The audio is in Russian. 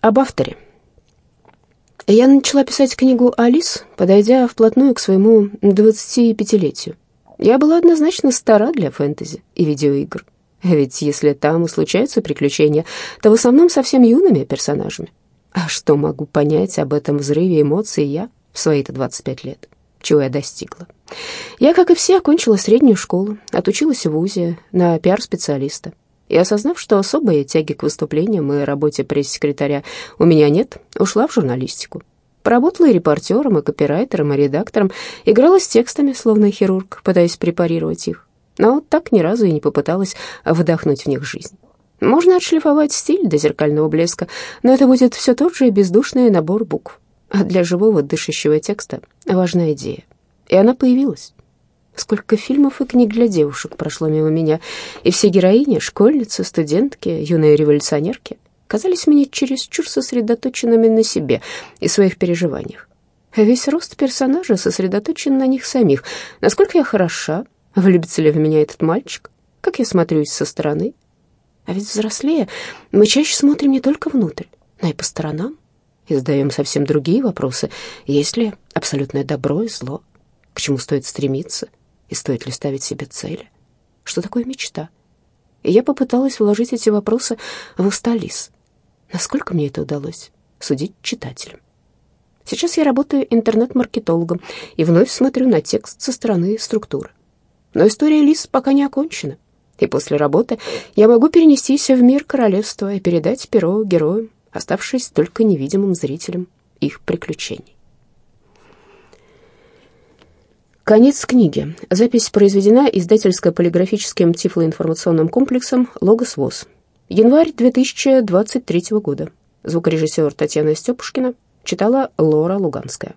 Об авторе. Я начала писать книгу «Алис», подойдя вплотную к своему 25-летию. Я была однозначно стара для фэнтези и видеоигр. Ведь если там и случаются приключения, то в основном совсем юными персонажами. А что могу понять об этом взрыве эмоций я в свои-то 25 лет? Чего я достигла? Я, как и все, окончила среднюю школу, отучилась в ВУЗе на пиар-специалиста и, осознав, что особой тяги к выступлениям и работе пресс-секретаря у меня нет, ушла в журналистику. Поработала и репортером, и копирайтером, и редактором, играла с текстами, словно хирург, пытаясь препарировать их, но так ни разу и не попыталась вдохнуть в них жизнь. Можно отшлифовать стиль до зеркального блеска, но это будет все тот же бездушный набор букв. А для живого дышащего текста важна идея. И она появилась. Сколько фильмов и книг для девушек прошло мимо меня, и все героини, школьницы, студентки, юные революционерки, казались мне чересчур сосредоточенными на себе и своих переживаниях. А весь рост персонажа сосредоточен на них самих. Насколько я хороша, влюбится ли в меня этот мальчик, как я смотрюсь со стороны. А ведь взрослее мы чаще смотрим не только внутрь, но и по сторонам, и задаем совсем другие вопросы. Есть ли абсолютное добро и зло? К чему стоит стремиться? И стоит ли ставить себе цели? Что такое мечта? И я попыталась вложить эти вопросы в уста Лис. Насколько мне это удалось, судить читателям. Сейчас я работаю интернет-маркетологом и вновь смотрю на текст со стороны структуры. Но история Лис пока не окончена, и после работы я могу перенестись в мир королевства и передать перо героям, оставшись только невидимым зрителем их приключений. Конец книги. Запись произведена издательско-полиграфическим тифлоинформационным комплексом «Логос ВОЗ». Январь 2023 года. Звукорежиссер Татьяна Степушкина читала Лора Луганская.